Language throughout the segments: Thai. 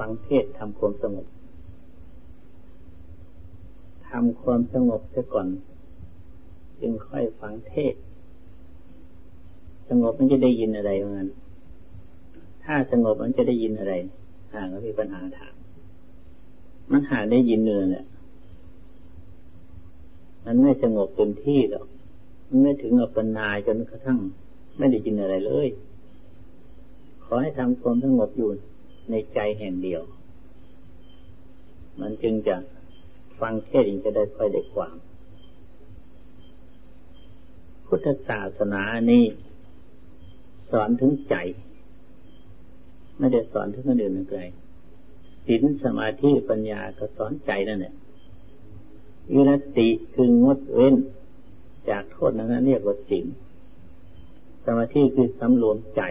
กันฟังเทศทำความสงบทำความสงบซะก่อน จึงค่อยฟังเทศ สงบมันจะได้ยินอะไรเหมือนถ้าสงบมันจะได้ยินอะไรหากมีปัญหาถามมันหาได้ยินเนื้อเนี่ยมันไม่สงบเต็มที่หรอกมันไม่ถึงอัปปนาจนกระทั่ง ไม่ได้ยินอะไรเลย ขอให้ทำความสงบอยู่ ในใจแห่งเดียว มันจึงจะฟังเทศจึงจะได้ค่อยได้ความ พุทธศาสนานี้สอนถึงใจ ไม่ได้สอนถึงคนอื่นเลยศีลสมาธิปัญญาก็สอนใจนั่นแหละวิรติคืองดเว้น จากโทษนั้นเรียกว่าศีลสมาธิคือสำรวมใจ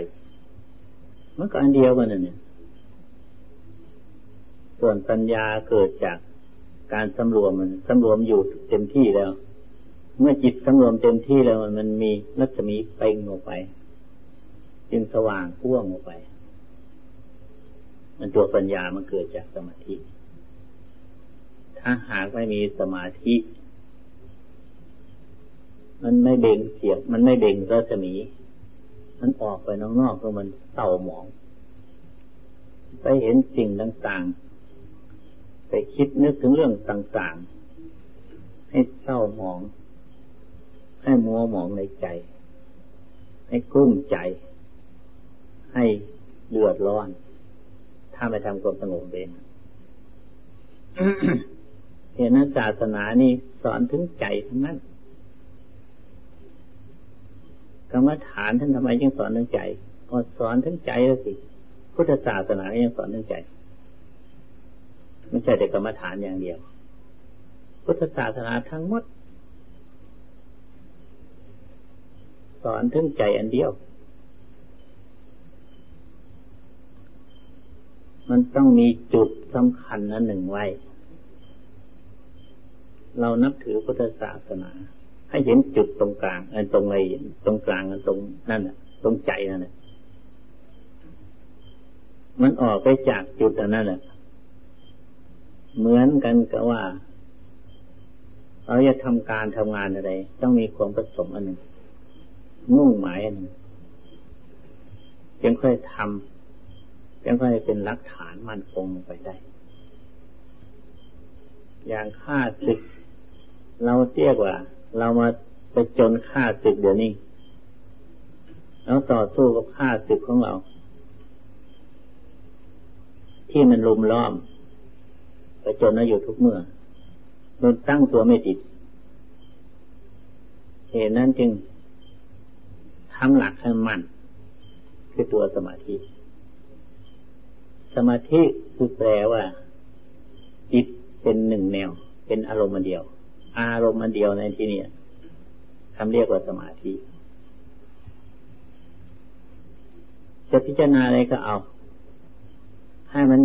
มันก็อันเดียวกันนั่นเนี่ย ส่วนปัญญาเกิดจากการสำรวมมันสำรวมอยู่เต็มที่แล้ว เมื่อจิตสำรวมเต็มที่แล้วมันมีรัศมีเป่งออกไป จึงสว่างพ่วงออกไป มันตัวปัญญามันเกิดจากสมาธิ ถ้าหากไม่มีสมาธิ มันไม่เบ่งเสียมันไม่เบ่งรัศมี มันออกไปนอกๆก็มันเศร้าหมอง ไปเห็นสิ่งต่างๆ ไปคิดนึกถึงเรื่องต่างๆ ให้เศร้าหมอง ให้มัวหมองในใจ ให้กุ้มใจ ให้เดือดร้อน ถ้าไม่ทำความสงบเองเหตุนั้นศาสนานี่สอนถึงใจทั้งนั้นกรรมฐานท่านทำไมยังสอนถึงใจ ก็สอนถึงใจแล้วสิ พุทธศาสนายังสอนถึงใจ ไม่ใช่แต่กรรมฐานอย่างเดียว พุทธศาสนาทั้งหมด สอนถึงใจอันเดียว มันต้องมีจุดสำคัญนั้นหนึ่งไว้ เรานับถือพุทธศาสนา ให้เห็นจุดตรงกลางอันตรงไหนตรงกลางอันตรงนั่นน่ะ ตรงใจนั่นน่ะมันออกไปจากจุดอันนั้นแหละ เหมือนกันกับว่า เราจะทำการทำงานอะไร ต้องมีความประสงค์อันหนึ่งมุ่งหมายอันหนึ่งจึงค่อยทำจึงค่อยเป็นหลักฐานมั่นคงไปได้ อย่างฆ่าศึก เราเรียกว่า เรามาไปจนฆ่าศึกเดี๋ยวนี้แล้วต่อสู้กับฆ่าศึกของเรา ที่มันลุมล้อม ไปจนอยู่ทุกเมื่อมันตั้งตัวไม่ติด เหตุนั้นจึงทำหลักให้มันคือตัวสมาธิ สมาธิคือแปลว่า จิตเป็นหนึ่งแนว เป็นอารมณ์เดียว อารมณ์เดียวในที่นี้คำเรียกว่าสมาธิ จะพิจารณาอะไรก็เอา ให้มัน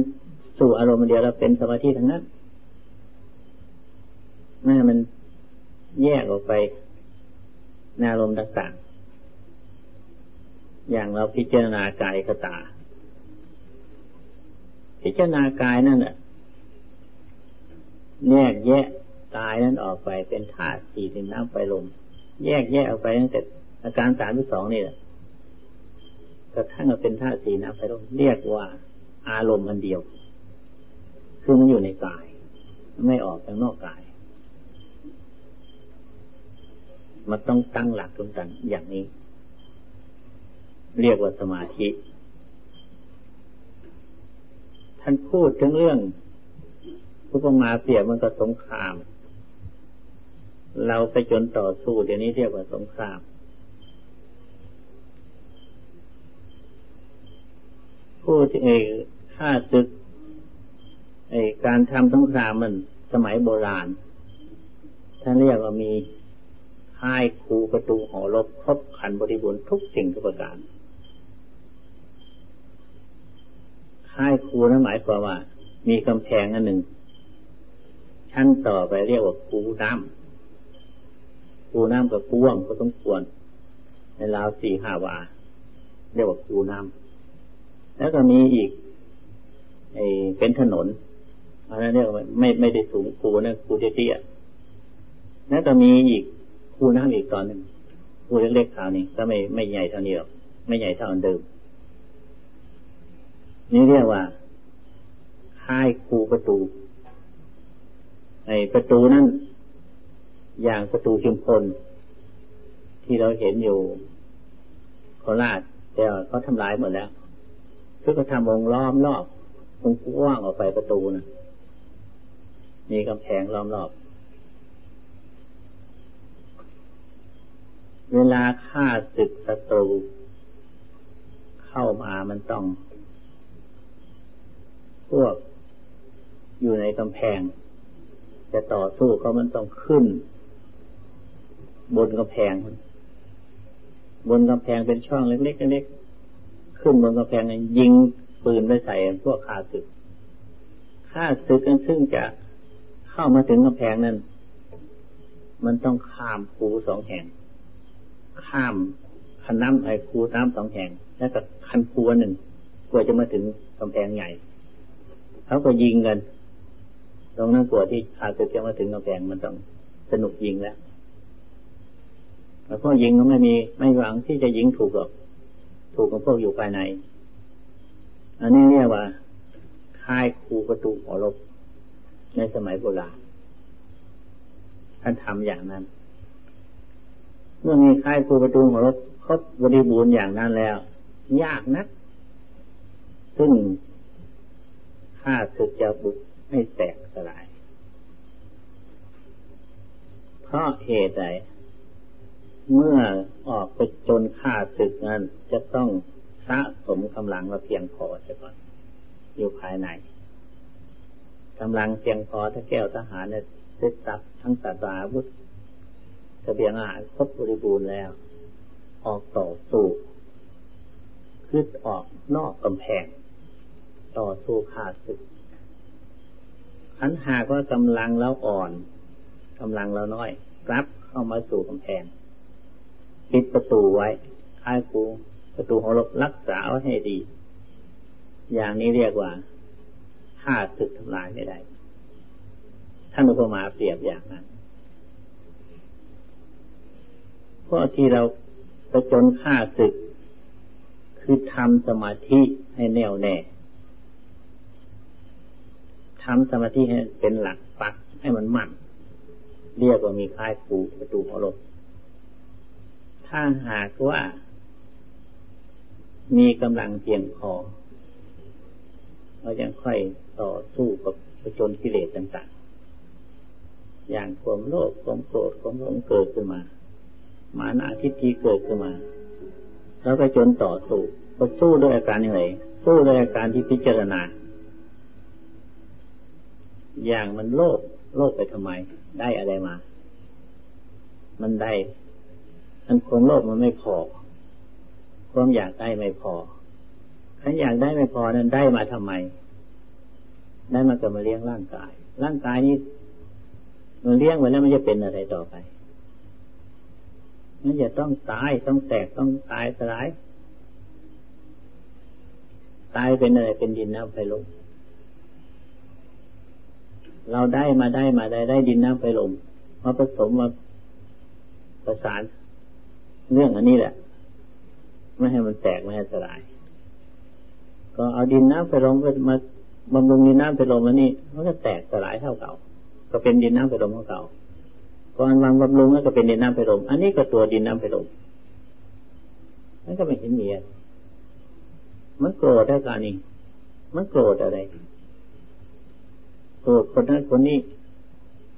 สู่อารมณ์เดียวแล้วเป็นสมาธิทั้งนั้นแม่มันแยกออกไปในอารมณ์ต่างๆ อย่างเราพิจารณากายกตา พิจารณากายนั่นแหละแยกแยะกายนั้นออกไปเป็นธาตุสี่ดินน้ำไฟลม แยกแยะออกไปตั้งแต่อาการสามที่สองนี่แหละกระทั่งมาเป็นธาตุสี่น้ำไฟลมเรียกว่าอารมณ์อันเดียว คือมันอยู่ในกาย ไม่ออกจากนอกกาย มันต้องตั้งหลักตรงกันอย่างนี้ เรียกว่าสมาธิ ท่านพูดถึงเรื่องอุปมาเปรียบมันก็สงคราม เราไปจนต่อสู้เดี๋ยวนี้เรียกว่าสงครามผู้ที่ฆ่าศึก ไอการทำสงครามมันสมัยโบราณท่านเรียกว่ามีค่ายคูประตูหอรบครบขันบริบูรณ์ทุกสิ่งทุกประการค่ายคูนั้นหมายความว่า มีกำแพงอันหนึ่ง ชั้นต่อไปเรียกว่าคูน้ำคูน้ำกับก้วงก็ต้องควร ในราวสี่ห้าวา เรียกว่าคูน้ำแล้วก็มีอีกเป็นถนน อันนั้นเรียกว่าไม่ไม่ได้สูงคูนะครูเตี้ยๆแล้วก็มีอีกครูน้ำอีกตอนหนึ่งครูเล็กๆขาวนี่ก็ไม่ไม่ใหญ่เท่านี้หรอกไม่ใหญ่เท่าอันเดิม นี่เรียกว่าค่ายคูประตูไอประตูนั้นอย่างประตูชุมพลที่เราเห็นอยู่โคราชแต่เขาทำลายหมดแล้ว คือเขาทำวงล้อมรอบวงกว้างออกไปประตูนะ มีกำแพงล้อมรอบ เวลาฆ่าศึกศัตรูเข้ามามันต้อง พวกอยู่ในกำแพง จะต่อสู้เขามันต้องขึ้น บนกำแพง บนกำแพงเป็นช่องเล็กๆเล็กๆขึ้นบนกำแพงยิงปืนไปใส่พวกข้าศึกข้าศึกกันซึ่งจะ เข้ามาถึงกำแพงนั้น มันต้องข้ามคูสองแห่ง ข้ามคันน้ำไอ้คูน้ำสองแห่ง แล้วก็คันคูหนึ่งกว่าจะมาถึงกำแพงใหญ่เขาก็ยิงกัน ตรงนั้นกว่าที่ข้าศึกจะมาถึงกำแพงมันต้องสนุกยิงแล้วแล้วก็ยิงก็ไม่มีไม่หวังที่จะยิงถูกหรอก ถูกกับพวกอยู่ภายใน อันนี้เรียกว่าค่ายคูประตูหอรบ ในสมัยโบราณท่านทำอย่างนั้น เมื่อมีค่ายครูประตูของรถครบบริบูรณ์อย่างนั้นแล้ว ยากนัก ซึ่งข้าศึกจะบุกให้แตกสลาย เพราะเหตุใดเมื่อออกไปจนข้าศึกนั้น จะต้องสะสมกำลังมาเพียงพอเสียก่อน อยู่ภายใน กำลังเพียงพอถ้าแก้วทหารเนี่ยได้ตับทั้งสัตว์อาวุธเสบียงอาหารครบบริบูรณ์แล้ว ออกต่อสู้ขึ้นออกนอกกำแพง ต่อสู้ขาดศึกขันหากว่ากำลังเราอ่อนกำลังเราน้อยรับเข้ามาสู่กำแพงปิดประตูไว้ค่ายกูประตูของรบรักษาไว้ให้ดี อย่างนี้เรียกว่า ฆ่าศึกทำลายไม่ได้ ท่านอุปมาเปรียบอย่างนั้นเพราะที่เราประจนฆ่าศึก คือทำสมาธิให้แน่วแน่ทำสมาธิให้เป็นหลักปักให้มันมั่นเรียกว่ามีค่ายคูประตูหัวลบถ้าหากว่า มีกำลังเพียงพอ เรายังค่อยต่อสู้กับประจนกิเลสต่างๆ อย่างความโลภความโกรธความหลงเกิดขึ้นมา มานาทิฏฐิเกิดขึ้นมา แล้วก็จนต่อสู้ก็สู้ด้วยอาการยังไงสู้ด้วยอาการที่พิจารณา อย่างมันโลภโลภไปทำไม ได้อะไรมา มันได้อันความโลภมันไม่พอ ความอยากได้ไม่พอ ถ้าอยากได้ไม่พอนั้นได้มาทำไม ได้มาก็มาเลี้ยงร่างกาย ร่างกายนี้มันเลี้ยงไว้แล้วมันจะเป็นอะไรต่อไป มันจะต้องตายต้องแตกต้องตายสลาย ตายเป็นอะไรเป็นดินน้ำไฟลมเราได้มาได้มาได้ได้ดินน้ำไฟลมมาผสมมาประสานเรื่องอันนี้แหละ ไม่ให้มันแตกไม่ให้สลาย ก็เอาดินน้ำไฟลมมาบำรุงดินน้ำเป็นลมแล้วนี่มันก็แตกสลายเท่าเก่า ก็เป็นดินน้ำเป็นลมเท่าเก่าก่อนวางบำรุงก็เป็นดินน้ำเป็นลมอันนี้ก็ตัวดินน้ำเป็นลมนั่นก็ไม่เห็นมีอะไรมันโกรธได้การนี้มันโกรธอะไรโกรธคนนั้นคนนี้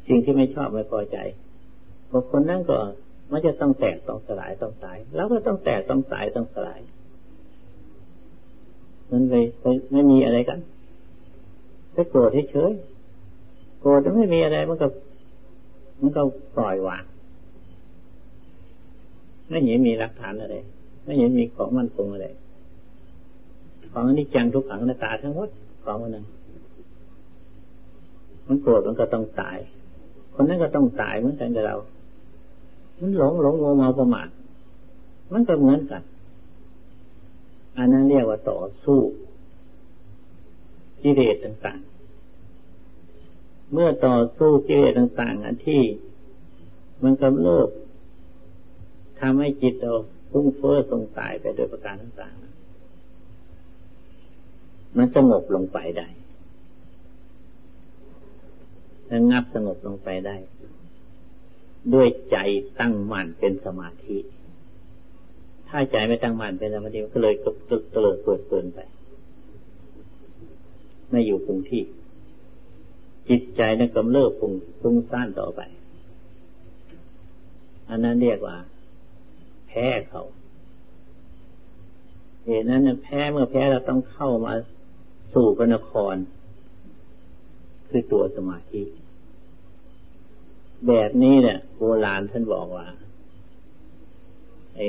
สิ่งที่ไม่ชอบไม่พอใจพอคนนั้นก็มันจะต้องแตกต้องสลายต้องตาย แล้วก็ต้องแตกต้องตายต้องสลาย มันเลยไม่มีอะไรกันไปโกรธเฉยโกรธไม่มีอะไรมันก็มันก็ปล่อยวางไม่เห็นมีหลักฐานอะไรไม่เห็นมีของมั่นคงอะไรของนิจจังทุกขังหน้าตาทั้งหมดของมันนั้นมันโกรธมันก็ต้องตาย คนนั้นก็ต้องตายเหมือนกันกับเรา มันหลงหลงโมเมาประมาทมันก็เหมือนกัน อันนั้นเรียกว่าต่อสู้กิเลสต่างๆ เมื่อต่อสู้กิเลสต่างๆอันที่ มันกำเริบทำให้จิตเราฟุ้งเฟ้อทรงตายไปโดยประการต่างๆ มันสงบลงไปได้ระงับสงบลงไปได้ ด้วยใจตั้งมั่นเป็นสมาธิ ถ้าใจไม่ตั้งมั่นเป็นสมาธิก็เลยกตึกเตลิดเปิดเปินไป ไม่อยู่คงที่ จิตใจนั้นกำเริบฟุ้งฟุ้งซ่านต่อไป อันนั้นเรียกว่า แพ้เขาเหตุนั้นแพ้เมื่อแพ้เราต้องเข้ามาสู่พระนคร คือตัวสมาธิ แบบนี้เนี่ยโบราณท่านบอกว่าไอ้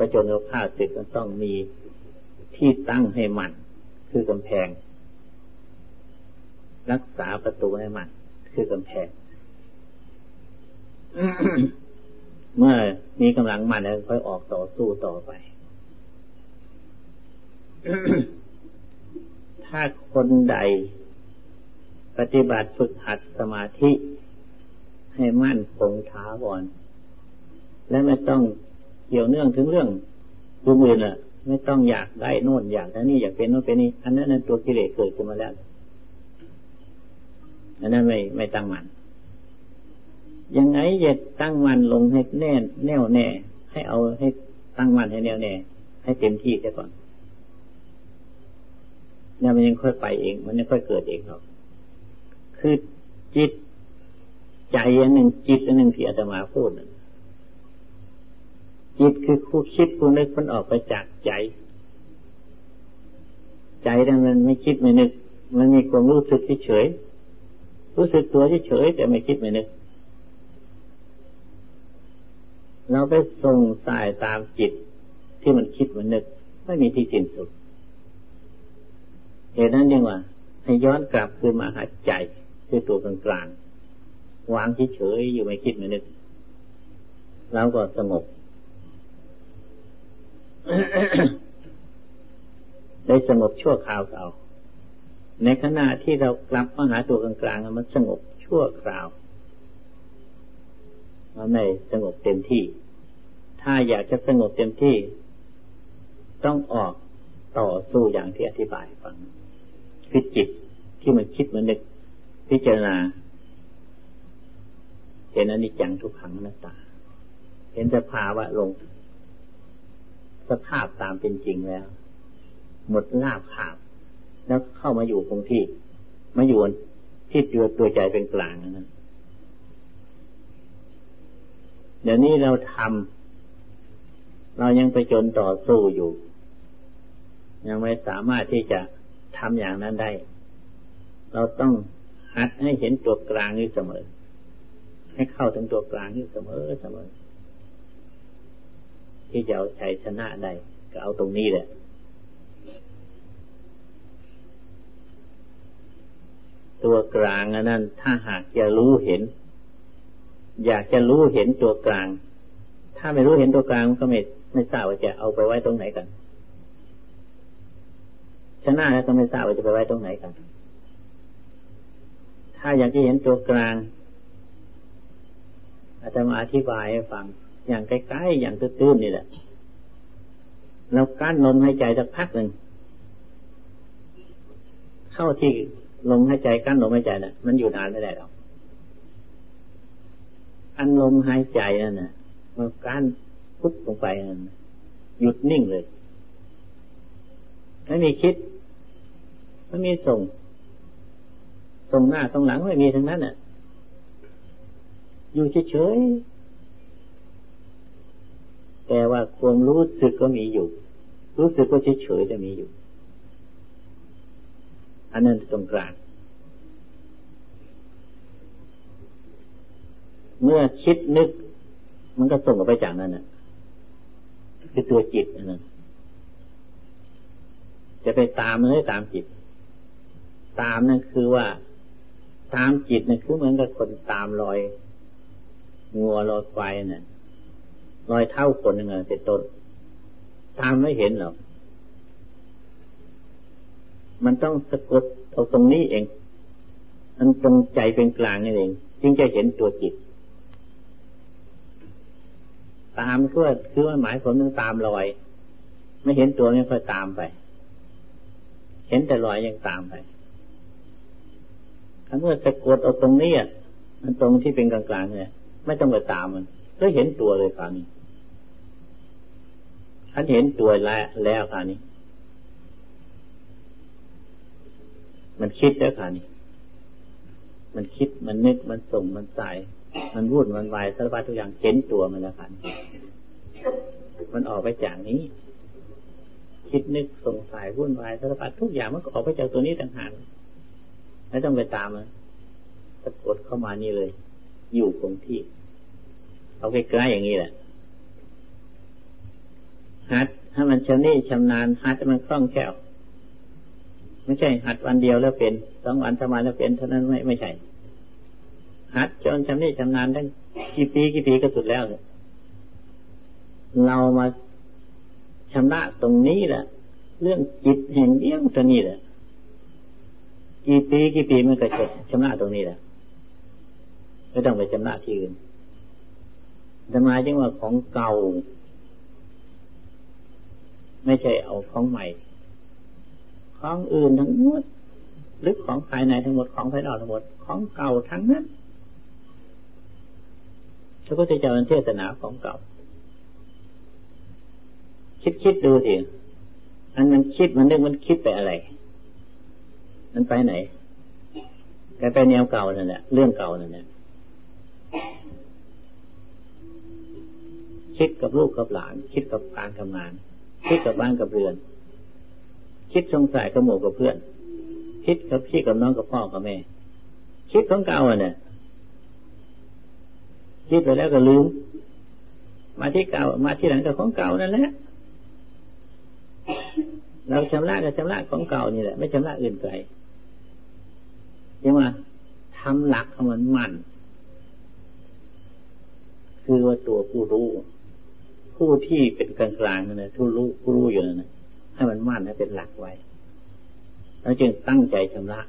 ระจนกับข้าศึกก็ต้องมีที่ตั้งให้มันคือกำแพง รักษาประตูให้มันคือกำแพง เมื่อมีกำลังมันแล้วค่อยออกต่อสู้ต่อไป ถ้าคนใดปฏิบัติฝึกหัดสมาธิให้มั่นคงท้าวรและไม่ต้อง เกี่ยวเนื่องถึงเรื่องดูมือน่ะ ไม่ต้องอยากได้โน่นอยากได้นี่อยากเป็นโน่นเป็นนี่อันนั้นนั้นตัวกิเลสเกิดขึ้นมาแล้วอันนั้นไม่ไม่ตั้งมันยังไงจะตั้งมันลงให้แน่แน่วแน่ ให้เอาให้ตั้งมันให้แน่วแน่ ให้เต็มที่แค่ก่อนเนี่ยมันยังค่อยไปเอง มันยังค่อยเกิดเองหรอกคือจิตใจอันหนึ่งจิตอันหนึ่งที่อาตมาพูด จิตคือคู่คิดคู่นึกมันออกไปจากใจ ใจนั้นมันไม่คิดไม่นึก มันมีความรู้สึกเฉยรู้สึกตัวเฉยแต่ไม่คิดไม่นึก เราไปส่งสายตามจิตที่มันคิดมันนึก ไม่มีที่สิ้นสุดเหตุนั้นยังว่า ให้ย้อนกลับคือมาหาใจคือตัวกลางกลางวางเฉยๆอยู่ไม่คิดไม่นึก แล้วก็สงบ ได้สงบชั่วคราวเอาในขณะที่เรากลับมาหาตัวกลางกลางมันสงบชั่วคราวมันไม่สงบเต็มที่ ถ้าอยากจะสงบเต็มที่ ต้องออกต่อสู้อย่างที่อธิบายฟังคือจิตที่มันคิดมันนึกพิจารณา เห็นอนิจจังทุกขังนัตตา เห็นสภาวะลง สภาพตามเป็นจริงแล้ว หมดลาบขาบ แล้วเข้ามาอยู่คงที่ มาอยู่ที่ตัวตัวใจเป็นกลางนั้นเดี๋ยวนี้เราทำเรายังไปจนต่อสู้อยู่ ยังไม่สามารถที่จะทำอย่างนั้นได้ เราต้องหัดให้เห็นตัวกลางนี้เสมอ ให้เข้าถึงตัวกลางนี้เสมอเสมอ ที่จะเอาชัยชนะได้ก็เอาตรงนี้แหละตัวกลางนั้นถ้าหากจะรู้เห็น อยากจะรู้เห็นตัวกลาง ถ้าไม่รู้เห็นตัวกลางก็ไม่ไม่ทราบว่าจะเอาไปไว้ตรงไหนกัน ชนะแล้วก็ไม่ทราบว่าจะไปไว้ตรงไหนกัน ถ้าอยากจะเห็นตัวกลางอาจจะมาอธิบายให้ฟัง อย่างใกล้ๆอย่างตื้นๆนี่แหละเรากั้นลมหายใจสักพักหนึ่งเข้าที่ลมหายใจกั้นลมหายใจนะ่ะ มันอยู่นานไม่ได้หรอกอันลมหายใจนั่นน่ะมันกั้นปุ๊บลงไปนั่นหยุดนิ่งเลยไม่มีคิดไม่มีส่งตรงหน้าตรงหลังไม่มีทั้งนั้นอะ อยู่เฉย แต่ว่าความรู้สึกก็มีอยู่ รู้สึกก็เฉยๆจะมีอยู่ อันนั้นตรงกลางเมื่อคิดนึก มันก็ส่งออกไปจากนั้นน่ะ คือตัวจิตนั่นจะไปตามเลยตามจิต ตามนั่นคือว่า ตามจิตนี่ยคือเหมือนกับคนตามรอยงัวรอยไฟเนี่ ยรอยเท่าคนยังไงเป็นต้น ตามไม่เห็นหรอก มันต้องสะกดเอาตรงนี้เองมันตรงใจเป็นกลางนี่เอง จึงจะเห็นตัวจิต ตามคือคือว่าหมายผมต้องตามรอย ไม่เห็นตัวไม่ค่อยตามไป เห็นแต่รอยยังตามไปถ้าเมื่อสะกดเอาตรงนี้อะมันตรงที่เป็นกลางๆเนี่ยไม่ต้องไปตามมัน ก็เห็นตัวเลยคราวนี้ ท่านเห็นตัวแล้วแล้วคราวนี้ มันคิดแล้วคราวนี้ มันคิดมันนึกมันส่งมันใส่มันวุ่นมันวายสารพัดทุกอย่างเห็นตัวมันแล้วคราวนี้มันออกไปจากนี้ คิดนึกสงสัยวุ่นวายสารพัดทุกอย่างมันก็ออกไปจากตัวนี้ต่างหากไม่ต้องไปตามมันสะกดเข้ามานี่เลย อยู่คงที่ เอาใกล้ๆอย่างนี้แหละ หัดถ้ามันชำนิชำนาญหัดให้มันคล่องแคล่วไม่ใช่หัดวันเดียวแล้วเป็นสองวันสามาแล้วเป็นเท่านั้นไม่ไม่ใช่หัดจนชำนิชำนาญตั้งกี่ปีกี่ปีก็สุดแล้วเรามาชำระตรงนี้แหละเรื่องจิตแห่งเดียวตัวนี้แหละกี่ปีกี่ปีมันก็จบชำระตรงนี้แหละไม่ต้องไปชำระที่อื่นแต่มายถึงว่าของเก่า ไม่ใช่เอาของใหม่ ของอื่นทั้งหมดหรือของภายในทั้งหมดของภายนอกทั้งหมดของเก่าทั้งนั้นพระพุทธเจ้าเทศนาของเก่า คิดคิดดูสิอันมันคิดมันนึกมันคิดไปอะไร มันไปไหนแกไปแนวเก่านั่นแหละเรื่องเก่านั่นแหละคิดกับลูกกับหลาน คิดกับการทำงาน คิดกับบ้านกับเรือน คิดสงสัยกับหมู่กับเพื่อน คิดกับพี่กับน้องกับพ่อกับแม่ คิดของเก่าเนี่ยคิดไปแล้วก็ลืม มาที่เก่า มาที่หลังกับของเก่านั่นแหละเราชำระกับชำระของเก่านี่แหละ ไม่ชำระอื่นไกลยังว่าทำหลักของมันมัน คือว่าตัวผู้รู้ ผู้ที่เป็นกลางกลางนั่นนะผู้รู้ผู้รู้อยู่นั่นนะให้มันมั่นให้เป็นหลักไว้ แล้วจึงตั้งใจชำระ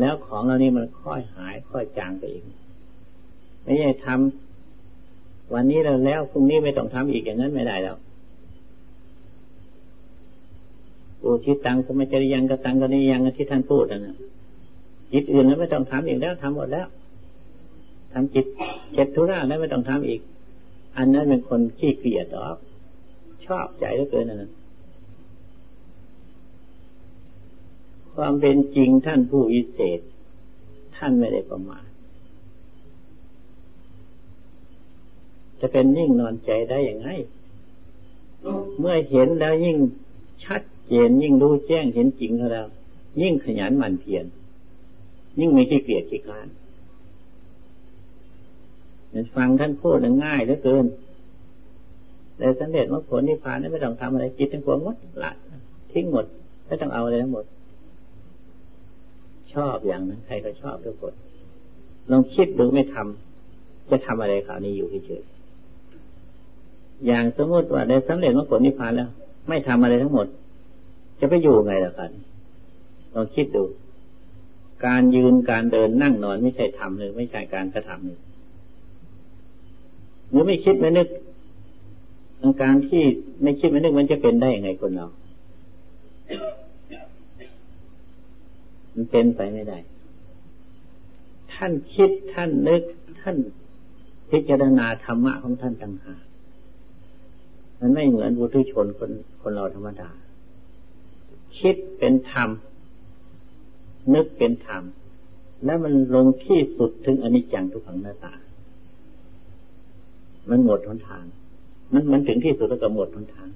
แล้วของเรานี้มันค่อยหายค่อยจางไปเองไม่ใช่ทำวันนี้เราแล้วพรุ่งนี้ไม่ต้องทำอีกอย่างนั้นไม่ได้แล้วปูชิตังสมัจริยังกตังกนิยังที่ท่านพูดนะจิตอื่นแล้วไม่ต้องทำอีกแล้วทำหมดแล้วทำจิตเจ็ดธุระแล้วไม่ต้องทำอีก อันนั้นเป็นคนขี้เกียจหรอก ชอบใจเหลือเกินนั่นความเป็นจริงท่านผู้วิเศษ ท่านไม่ได้ประมาทจะเป็นยิ่งนอนใจได้อย่างไรเมื่อเห็นแล้วยิ่งชัดเจนยิ่งรู้แจ้งเห็นจริงแล้ว ยิ่งขยันหมั่นเพียรยิ่งไม่ขี้เกียจขี้คลาน ฟังท่านพูดง่ายเหลือเกินแต่สังเดชว่าผลนิพพานนั้นไม่ต้องทำอะไรจิตทั้งปวงหมดละทิ้งหมดไม่ต้องเอาอะไรทั้งหมด ชอบอย่างนั้นใครก็ชอบทุกคนลองคิดดูไม่ทำจะทำอะไรคราวนี้อยู่เฉยอย่างสมมติว่าได้สำเร็จมรรคผลนิพพานแล้ว ไม่ทำอะไรทั้งหมด จะไปอยู่ไงล่ะกันลองคิดดู การยืนการเดินนั่งนอนไม่ใช่ทำเลยไม่ใช่การกระทำเลย หรือไม่คิดไม่นึกการที่ไม่คิดไม่นึกมันจะเป็นได้ยังไงคนเรา มันเป็นไปไม่ได้ ท่านคิดท่านนึก ท่านพิจารณาธรรมะของท่านต่างหากมันไม่เหมือนบุตุชนคนคนเราธรรมดา คิดเป็นธรรม นึกเป็นธรรม แล้วมันลงที่สุดถึงอนิจจังทุกขังหน้าตา มันหมดหนทาง มันมันถึงที่สุดแล้วก็หมดหนทาง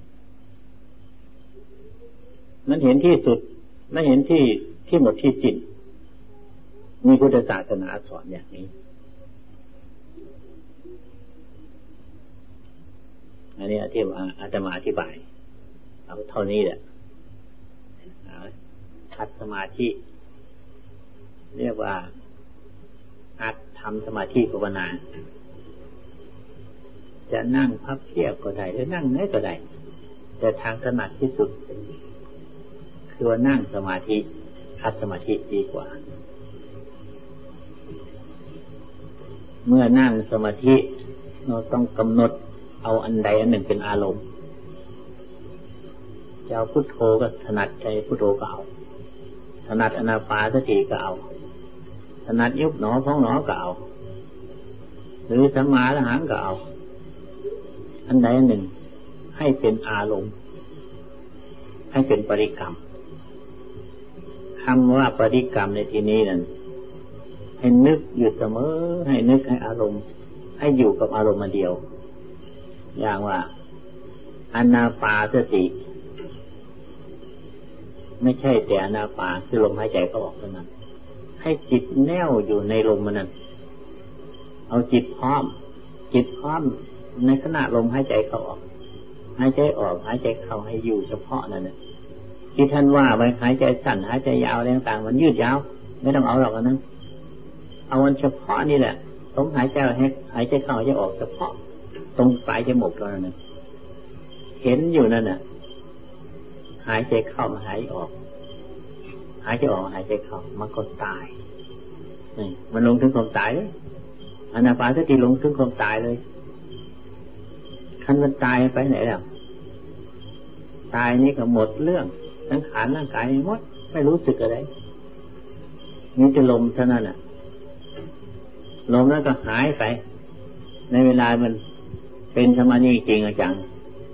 มันเห็นที่สุดไม่เห็นที่ที่หมดที่จิตมีพุทธศาสนาสอนอย่างนี้ อันนี้ที่อาตมาอธิบาย เอาเท่านี้แหละหัดสมาธิ เรียกว่าหัดทำสมาธิภาวนา จะนั่งพับเพียบก็ได้หรือนั่งไหนก็ได้ แต่ทางถนัดที่สุด คือว่านั่งสมาธิคัดสมาธิดีกว่า เมื่อนั่งสมาธิเราต้องกำหนดเอาอันใดอันหนึ่งเป็นอารมณ์จะเอาพุทโธก็ถนัดใจพุทโธก็เอาถนัดอนาปาสติก็เอาถนัดยุบหนอพองหนอก็เอาหรือสมาละหังก็เอา อันใดอันหนึ่ง ให้เป็นอารมณ์ ให้เป็นปริกรรมคำว่าปริกรรมในที่นี้นั้นให้นึกอยู่เสมอ ให้นึกให้อารมณ์ ให้อยู่กับอารมณ์มาเดียว อย่างว่าอนาปาสติ ไม่ใช่แต่อนาปาคือลมหายใจเขาออกเท่านั้น ให้จิตแน่วอยู่ในลมมันนั้นเอาจิตพร้อม จิตพร้อม ในขณะลมหายใจเข้าออกหายใจออกหายใจเข้าให้อยู่เฉพาะนั่นแหละที่ท่านว่าไปหายใจสั้นหายใจยาวอะไรต่างๆมันยืดยาว ไม่ต้องเอาหรอกนะเอาวันเฉพาะนี่แหละตรงหายใจให้หายใจเข้าหายใจออกเฉพาะ ตรงปลายจมูกตัวนั้นเห็นอยู่นั่นน่ะ หายใจเข้าหายออก หายใจออกหายใจเข้ามันก็ตายนี่มันลงถึงความตายเลยอนาปานสติลงถึงความตายเลย คันมันตายไปไหนแล้ว ตายนี่ก็หมดเรื่องสังขารร่างกายหมด ไม่รู้สึกอะไรนี่จะลมเท่านั้นอะลมแล้วก็หายไป ในเวลามันเป็นสมาธิจริงจัง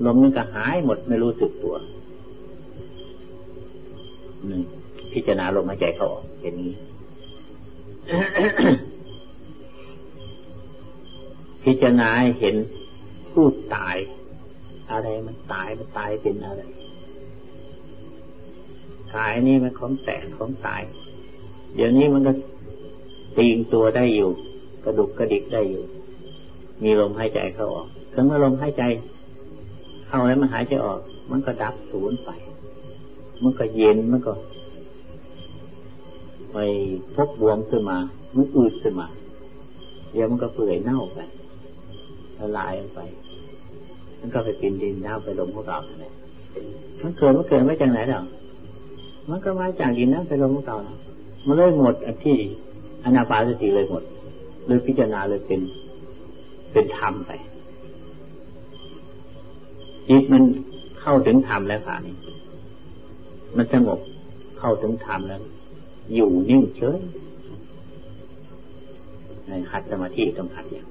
ลมนั้นก็หายหมดไม่รู้สึกตัวนี่พิจารณาลมหายใจเขาออกเป็นนี้ พิจารณาเห็น ผู้ตาย อะไรมันตายมันตายเป็นอะไรกายนี่มันของแตกของตาย เดี๋ยวนี้มันก็ตีงตัวได้อยู่ กระดุกกระดิกได้อยู่ มีลมหายใจเข้าออกถึงเมื่อลมหายใจ เข้าแล้วมันหายใจออก มันก็ดับสูญไป มันก็เย็นมันก็ไปพกบวมขึ้นมา มันอืดขึ้นมา เดี๋ยวมันก็เปื่อยเน่าไป ละลายไป มันก็ไปปินดินน่าไปลมพวกเราเนี่ยมันเกิดมันเกิดไม่จากไหนหรอกมันก็มาจากดินน้ำไปลมเก่ามันเลยหมดอที่อนาปาสติเลยหมด เลยพิจารณาเลยเป็น เป็นธรรมไปจิตมันเข้าถึงธรรมแล้วค่ะนี่มันสงบเข้าถึงธรรมแล้ว อยู่นิ่งเฉยในหัดสมาธิต้องหัดอย่าง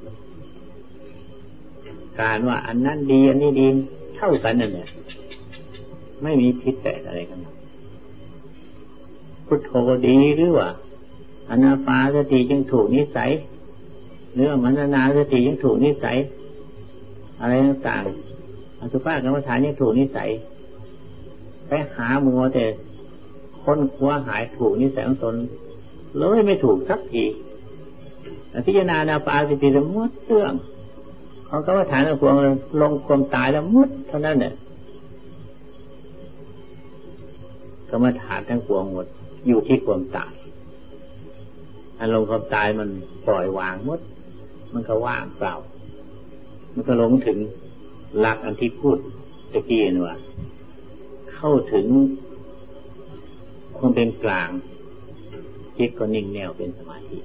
การว่าอันนั้นดีอันนี้ดีเท่ากันนั่นแหละไม่มีพิษแตกอะไรกันพุทโธดีหรือว่าอนาปาสติยังถูกนิสัยหรือมันานาสติยังถูกนิสัย อะไรต่างๆอสุภะกรรมฐานยังถูกนิสัยไปหามัวแต่ค้นคว้าหายถูกนิสัยของตนเลยไม่ถูกสักทีพิจารณานาปาสติจะมุดเรื่อง เขากรรมฐานพวงลงความตายแล้วมุดเท่านั้นเนี่ยกรรมฐานทั้งปวงหมด อยู่ที่ความตายอารมณ์ความตายมันปล่อยวางหมดมันก็ว่างเปล่า มันก็ลงถึงหลักอันที่พูดตะกี้นี่ว่าเข้าถึงความเป็นกลางจิตก็นิ่งแน่วเป็นสมาธิ